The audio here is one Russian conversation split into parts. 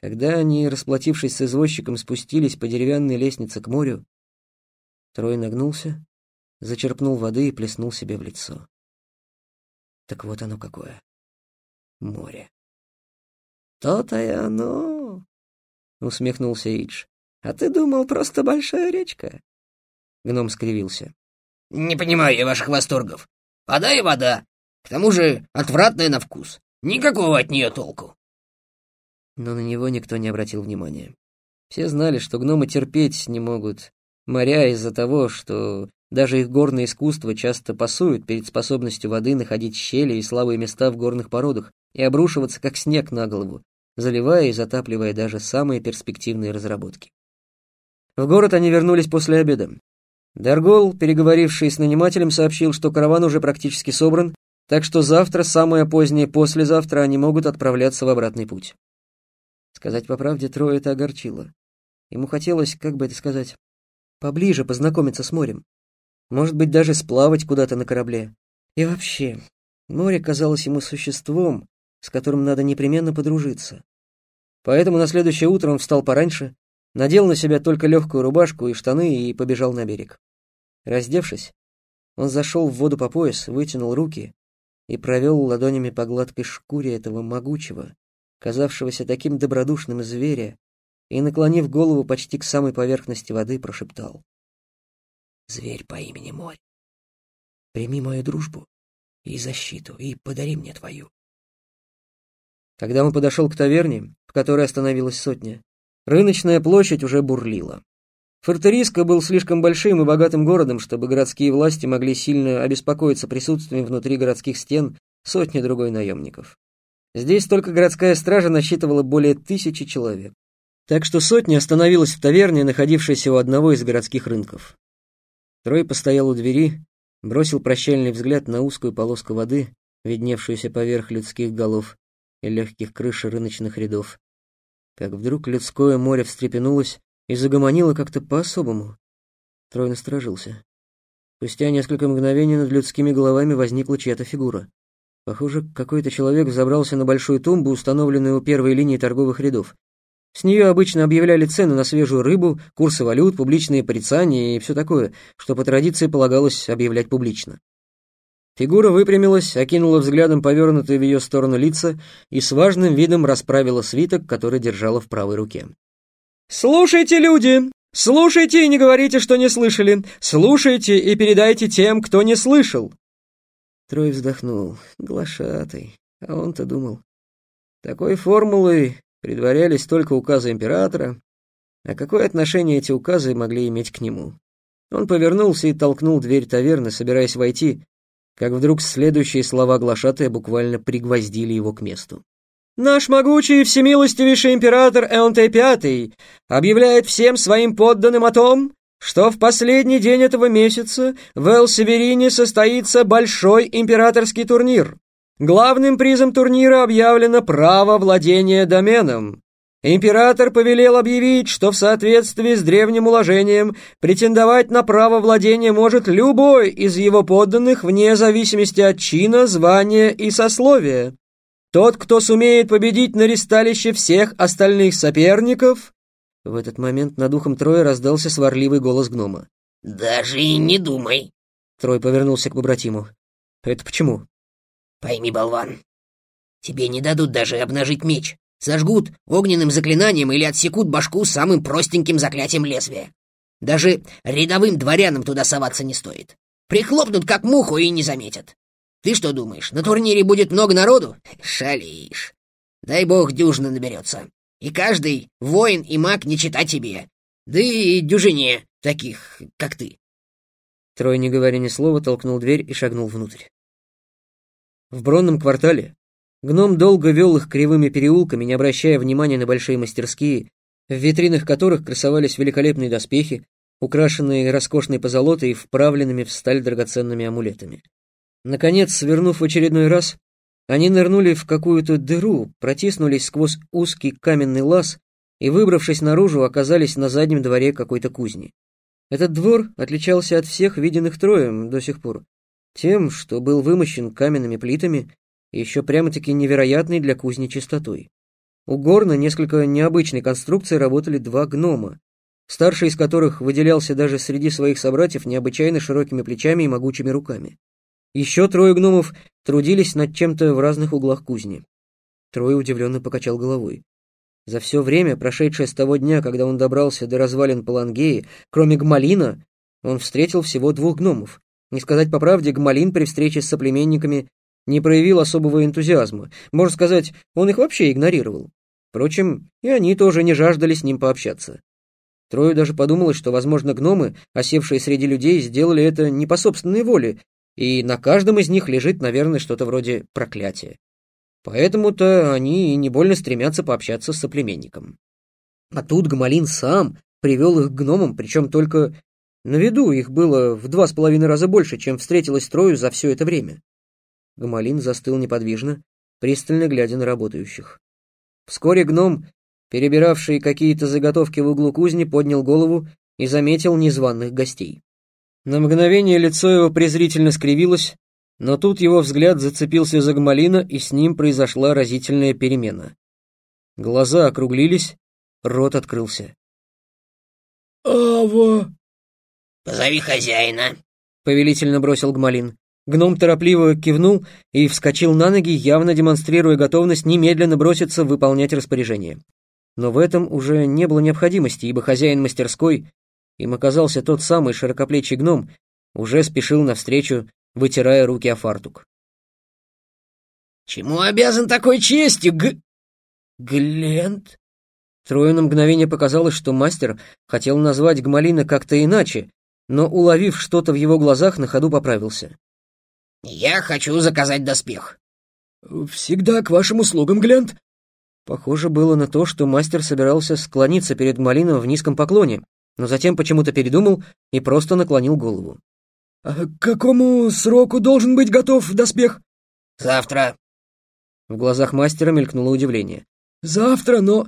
Когда они, расплатившись с извозчиком, спустились по деревянной лестнице к морю, Трой нагнулся, зачерпнул воды и плеснул себе в лицо. Так вот оно какое. Море. «То-то и оно!» — усмехнулся Идж. «А ты думал, просто большая речка?» Гном скривился. «Не понимаю я ваших восторгов. Вода и вода. К тому же отвратная на вкус. Никакого от нее толку». Но на него никто не обратил внимания. Все знали, что гномы терпеть не могут моря из-за того, что даже их горное искусство часто пасуют перед способностью воды находить щели и слабые места в горных породах и обрушиваться как снег на голову, заливая и затапливая даже самые перспективные разработки. В город они вернулись после обеда. Даргол, переговоривший с нанимателем, сообщил, что караван уже практически собран, так что завтра, самое позднее послезавтра, они могут отправляться в обратный путь. Сказать по правде, Трое это огорчило. Ему хотелось, как бы это сказать, поближе познакомиться с морем. Может быть, даже сплавать куда-то на корабле. И вообще, море казалось ему существом, с которым надо непременно подружиться. Поэтому на следующее утро он встал пораньше, надел на себя только легкую рубашку и штаны и побежал на берег. Раздевшись, он зашел в воду по пояс, вытянул руки и провел ладонями по гладкой шкуре этого могучего, казавшегося таким добродушным зверя, и, наклонив голову почти к самой поверхности воды, прошептал. «Зверь по имени Морь, прими мою дружбу и защиту, и подари мне твою». Когда он подошел к таверне, в которой остановилась сотня, рыночная площадь уже бурлила. Фортериско был слишком большим и богатым городом, чтобы городские власти могли сильно обеспокоиться присутствием внутри городских стен сотни другой наемников. Здесь только городская стража насчитывала более тысячи человек. Так что сотня остановилась в таверне, находившейся у одного из городских рынков. Трой постоял у двери, бросил прощальный взгляд на узкую полоску воды, видневшуюся поверх людских голов и легких крыш рыночных рядов. Как вдруг людское море встрепенулось и загомонило как-то по-особому. Трой насторожился. Спустя несколько мгновений над людскими головами возникла чья-то фигура. Похоже, какой-то человек забрался на большую тумбу, установленную у первой линии торговых рядов. С нее обычно объявляли цены на свежую рыбу, курсы валют, публичные порицания и все такое, что по традиции полагалось объявлять публично. Фигура выпрямилась, окинула взглядом повернутые в ее сторону лица и с важным видом расправила свиток, который держала в правой руке. «Слушайте, люди! Слушайте и не говорите, что не слышали! Слушайте и передайте тем, кто не слышал!» Трой вздохнул. Глашатый. А он-то думал. Такой формулой предварялись только указы императора. А какое отношение эти указы могли иметь к нему? Он повернулся и толкнул дверь таверны, собираясь войти, как вдруг следующие слова глашатая буквально пригвоздили его к месту. «Наш могучий и всемилостивейший император Эонтей Пятый объявляет всем своим подданным о том, что в последний день этого месяца в Эл-Северине состоится большой императорский турнир. Главным призом турнира объявлено право владения доменом. Император повелел объявить, что в соответствии с древним уложением претендовать на право владения может любой из его подданных вне зависимости от чина, звания и сословия. Тот, кто сумеет победить на ристалище всех остальных соперников, в этот момент над ухом Троя раздался сварливый голос гнома. «Даже и не думай!» Трой повернулся к побратиму. «Это почему?» «Пойми, болван, тебе не дадут даже обнажить меч. Сожгут огненным заклинанием или отсекут башку самым простеньким заклятием лезвия. Даже рядовым дворянам туда соваться не стоит. Прихлопнут как муху и не заметят. Ты что думаешь, на турнире будет много народу? Шалишь. Дай бог дюжно наберется. И каждый воин и маг не чита тебе. Да и дюжине таких, как ты. Трой, не говоря ни слова, толкнул дверь и шагнул внутрь. В бронном квартале гном долго вел их кривыми переулками, не обращая внимания на большие мастерские, в витринах которых красовались великолепные доспехи, украшенные роскошной позолотой и вправленными в сталь драгоценными амулетами. Наконец, свернув в очередной раз, они нырнули в какую-то дыру, протиснулись сквозь узкий каменный лаз и, выбравшись наружу, оказались на заднем дворе какой-то кузни. Этот двор отличался от всех виденных троем до сих пор, тем, что был вымощен каменными плитами и еще прямо-таки невероятной для кузни чистотой. у горна несколько необычной конструкции работали два гнома, старший из которых выделялся даже среди своих собратьев необычайно широкими плечами и могучими руками. Еще трое гномов трудились над чем-то в разных углах кузни. Трое удивленно покачал головой. За все время, прошедшее с того дня, когда он добрался до развалин Палангеи, кроме Гмалина, он встретил всего двух гномов. Не сказать по правде, Гмалин при встрече с соплеменниками не проявил особого энтузиазма. Можно сказать, он их вообще игнорировал. Впрочем, и они тоже не жаждали с ним пообщаться. Трою даже подумалось, что, возможно, гномы, осевшие среди людей, сделали это не по собственной воле, и на каждом из них лежит, наверное, что-то вроде проклятия. Поэтому-то они и не больно стремятся пообщаться с соплеменником. А тут Гамалин сам привел их к гномам, причем только на виду их было в два с половиной раза больше, чем встретилось Трою за все это время. Гамалин застыл неподвижно, пристально глядя на работающих. Вскоре гном, перебиравший какие-то заготовки в углу кузни, поднял голову и заметил незваных гостей. На мгновение лицо его презрительно скривилось, но тут его взгляд зацепился за Гамалина, и с ним произошла разительная перемена. Глаза округлились, рот открылся. «Ава!» «Позови хозяина», — повелительно бросил Гмалин. Гном торопливо кивнул и вскочил на ноги, явно демонстрируя готовность немедленно броситься выполнять распоряжение. Но в этом уже не было необходимости, ибо хозяин мастерской, им оказался тот самый широкоплечий гном, уже спешил навстречу, вытирая руки о фартук. «Чему обязан такой честью, г...» «Глент?» Трое на мгновение показалось, что мастер хотел назвать Гмалина как-то иначе, но, уловив что-то в его глазах, на ходу поправился. «Я хочу заказать доспех». «Всегда к вашим услугам, Глент». Похоже было на то, что мастер собирался склониться перед Гмалином в низком поклоне, но затем почему-то передумал и просто наклонил голову. «А к какому сроку должен быть готов доспех?» «Завтра». В глазах мастера мелькнуло удивление. «Завтра, но...»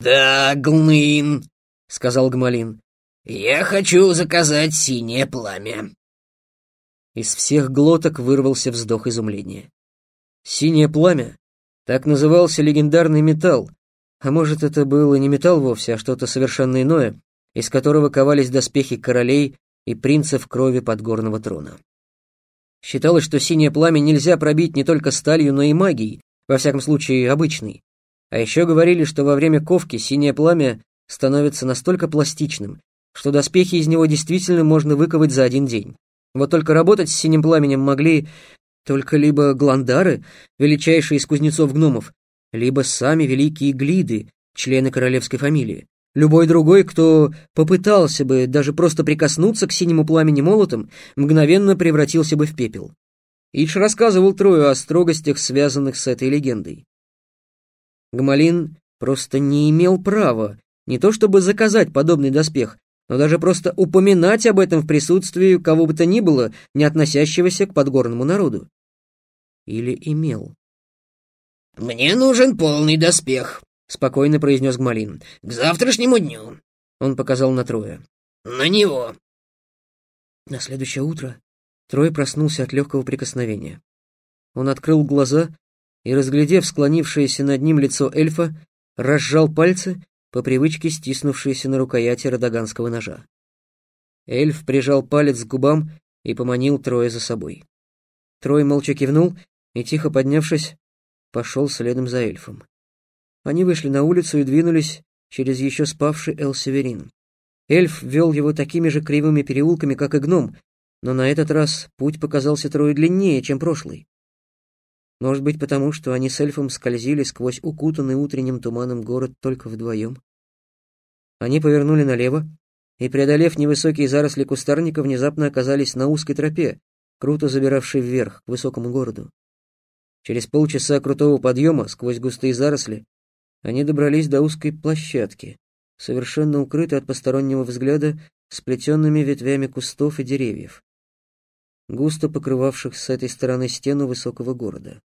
«Да, Гмын», — сказал Гмалин. «Я хочу заказать синее пламя». Из всех глоток вырвался вздох изумления. Синее пламя — так назывался легендарный металл, а может, это был и не металл вовсе, а что-то совершенно иное, из которого ковались доспехи королей и принцев крови подгорного трона. Считалось, что синее пламя нельзя пробить не только сталью, но и магией, во всяком случае обычной. А еще говорили, что во время ковки синее пламя становится настолько пластичным, что доспехи из него действительно можно выковать за один день. Вот только работать с синим пламенем могли только либо гландары, величайшие из кузнецов-гномов, либо сами великие глиды, члены королевской фамилии. Любой другой, кто попытался бы даже просто прикоснуться к синему пламени молотом, мгновенно превратился бы в пепел. Идж рассказывал Трою о строгостях, связанных с этой легендой. Гмалин просто не имел права не то чтобы заказать подобный доспех, но даже просто упоминать об этом в присутствии кого бы то ни было, не относящегося к подгорному народу. Или имел. «Мне нужен полный доспех», — спокойно произнес Гмалин. «К завтрашнему дню». Он показал на Троя. «На него». На следующее утро Трой проснулся от легкого прикосновения. Он открыл глаза и, разглядев склонившееся над ним лицо эльфа, разжал пальцы, по привычке стиснувшиеся на рукояти родоганского ножа. Эльф прижал палец к губам и поманил Троя за собой. Трой молча кивнул и, тихо поднявшись, пошел следом за эльфом. Они вышли на улицу и двинулись через еще спавший Эл-Северин. Эльф вел его такими же кривыми переулками, как и гном, но на этот раз путь показался Трою длиннее, чем прошлый. Может быть, потому что они с эльфом скользили сквозь укутанный утренним туманом город только вдвоем? Они повернули налево и, преодолев невысокие заросли кустарника, внезапно оказались на узкой тропе, круто забиравшей вверх, к высокому городу. Через полчаса крутого подъема сквозь густые заросли они добрались до узкой площадки, совершенно укрытой от постороннего взгляда сплетенными ветвями кустов и деревьев, густо покрывавших с этой стороны стену высокого города.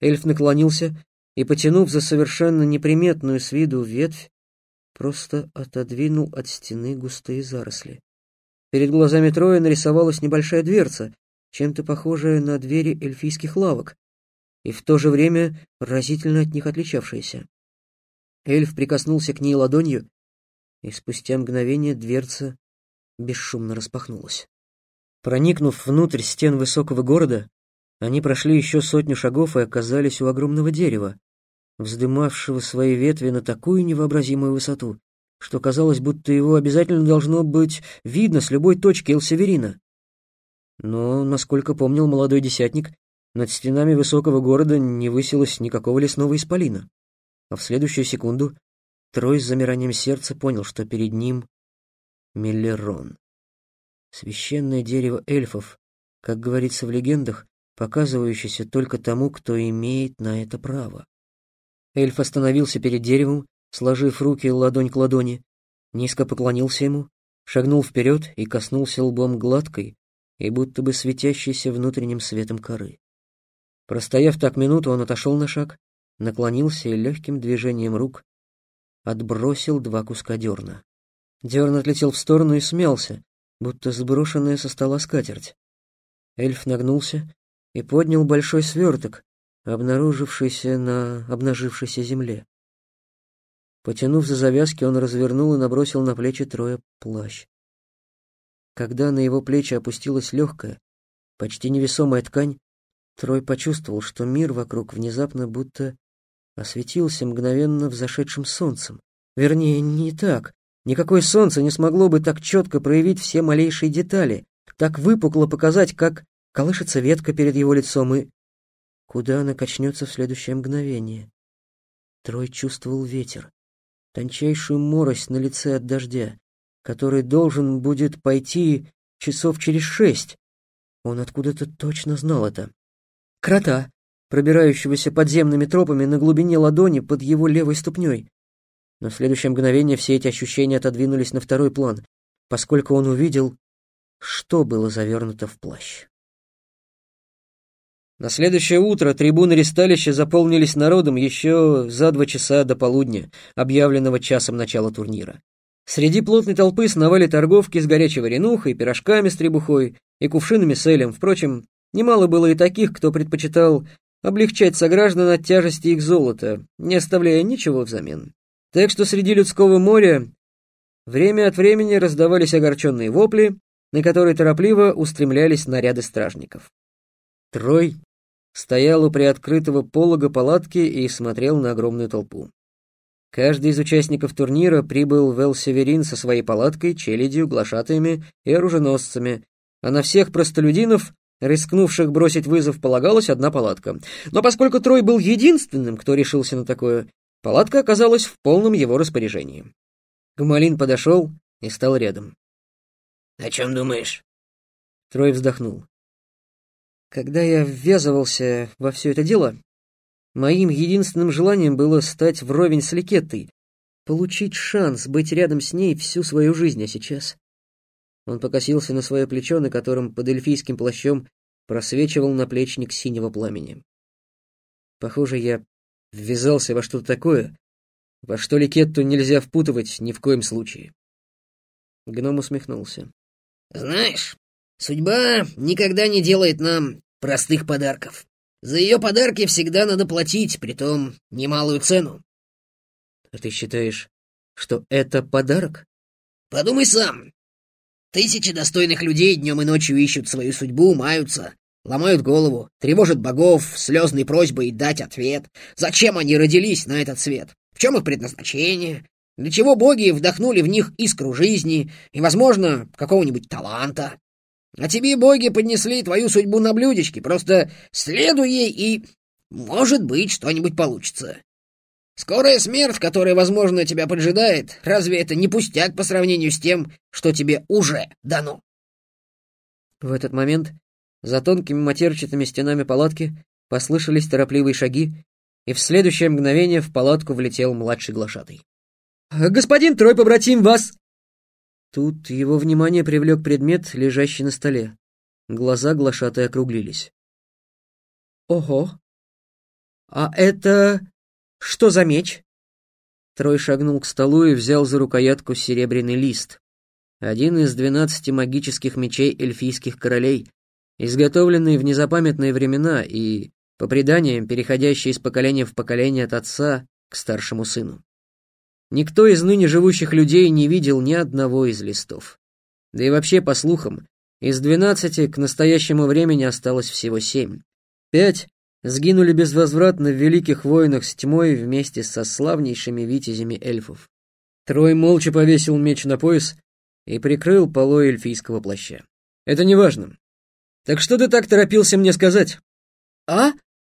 Эльф наклонился и, потянув за совершенно неприметную с виду ветвь, просто отодвинул от стены густые заросли. Перед глазами Троя нарисовалась небольшая дверца, чем-то похожая на двери эльфийских лавок, и в то же время разительно от них отличавшаяся. Эльф прикоснулся к ней ладонью, и спустя мгновение дверца бесшумно распахнулась. Проникнув внутрь стен высокого города, они прошли еще сотню шагов и оказались у огромного дерева, вздымавшего свои ветви на такую невообразимую высоту, что казалось, будто его обязательно должно быть видно с любой точки Элсеверина. Но, насколько помнил молодой десятник, над стенами высокого города не высилось никакого лесного исполина. А в следующую секунду Трой с замиранием сердца понял, что перед ним Миллерон. Священное дерево эльфов, как говорится в легендах, показывающееся только тому, кто имеет на это право. Эльф остановился перед деревом, сложив руки ладонь к ладони, низко поклонился ему, шагнул вперед и коснулся лбом гладкой и будто бы светящейся внутренним светом коры. Простояв так минуту, он отошел на шаг, наклонился и легким движением рук отбросил два куска дерна. Дерн отлетел в сторону и смялся, будто сброшенная со стола скатерть. Эльф нагнулся и поднял большой сверток, обнаружившийся на обнажившейся земле. Потянув за завязки, он развернул и набросил на плечи Троя плащ. Когда на его плечи опустилась легкая, почти невесомая ткань, Трой почувствовал, что мир вокруг внезапно будто осветился мгновенно взошедшим солнцем. Вернее, не так. Никакое солнце не смогло бы так четко проявить все малейшие детали, так выпукло показать, как колышется ветка перед его лицом и куда она качнется в следующее мгновение. Трой чувствовал ветер, тончайшую морось на лице от дождя, который должен будет пойти часов через шесть. Он откуда-то точно знал это. Крота, пробирающегося подземными тропами на глубине ладони под его левой ступней. Но в следующее мгновение все эти ощущения отодвинулись на второй план, поскольку он увидел, что было завернуто в плащ. На следующее утро трибуны ресталища заполнились народом еще за два часа до полудня, объявленного часом начала турнира. Среди плотной толпы сновали торговки с горячей варенухой, пирожками с требухой и кувшинами с элем. Впрочем, немало было и таких, кто предпочитал облегчать сограждан от тяжести их золота, не оставляя ничего взамен. Так что среди людского моря время от времени раздавались огорченные вопли, на которые торопливо устремлялись наряды стражников. Трой стоял у приоткрытого полога палатки и смотрел на огромную толпу. Каждый из участников турнира прибыл в Эл-Северин со своей палаткой, челядью, глашатаями и оруженосцами, а на всех простолюдинов, рискнувших бросить вызов, полагалась одна палатка. Но поскольку Трой был единственным, кто решился на такое, палатка оказалась в полном его распоряжении. Гмалин подошел и стал рядом. «О чем думаешь?» Трой вздохнул. Когда я ввязывался во все это дело, моим единственным желанием было стать вровень с Ликеттой, получить шанс быть рядом с ней всю свою жизнь, а сейчас... Он покосился на свое плечо, на котором под эльфийским плащом просвечивал наплечник синего пламени. Похоже, я ввязался во что-то такое, во что Ликетту нельзя впутывать ни в коем случае. Гном усмехнулся. «Знаешь, Судьба никогда не делает нам простых подарков. За ее подарки всегда надо платить, притом немалую цену. А ты считаешь, что это подарок? Подумай сам. Тысячи достойных людей днем и ночью ищут свою судьбу, маются, ломают голову, тревожат богов слезной просьбой дать ответ. Зачем они родились на этот свет? В чем их предназначение? Для чего боги вдохнули в них искру жизни и, возможно, какого-нибудь таланта? А тебе боги поднесли твою судьбу на блюдечке. Просто следуй ей, и, может быть, что-нибудь получится. Скорая смерть, которая, возможно, тебя поджидает, разве это не пустяк по сравнению с тем, что тебе уже дано?» В этот момент за тонкими матерчатыми стенами палатки послышались торопливые шаги, и в следующее мгновение в палатку влетел младший глашатый. «Господин Трой, побратим, вас!» Тут его внимание привлек предмет, лежащий на столе. Глаза глашатой округлились. «Ого! А это... что за меч?» Трой шагнул к столу и взял за рукоятку серебряный лист. Один из двенадцати магических мечей эльфийских королей, изготовленный в незапамятные времена и, по преданиям, переходящий из поколения в поколение от отца к старшему сыну. Никто из ныне живущих людей не видел ни одного из листов. Да и вообще, по слухам, из двенадцати к настоящему времени осталось всего семь. Пять сгинули безвозвратно в великих войнах с тьмой вместе со славнейшими витязями эльфов. Трой молча повесил меч на пояс и прикрыл полой эльфийского плаща. «Это не важно. Так что ты так торопился мне сказать?» «А?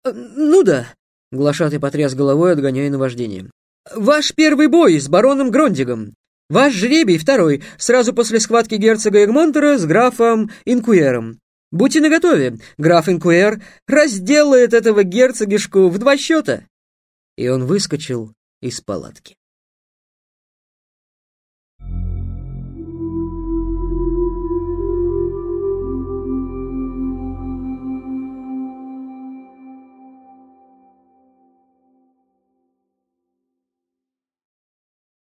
Ну да», — глашатый потряс головой, отгоняя наваждение. «Ваш первый бой с бароном Грондигом. Ваш жребий второй, сразу после схватки герцога Эгмонтера с графом Инкуэром. Будьте наготове, граф Инкуэр разделает этого герцогишку в два счета». И он выскочил из палатки.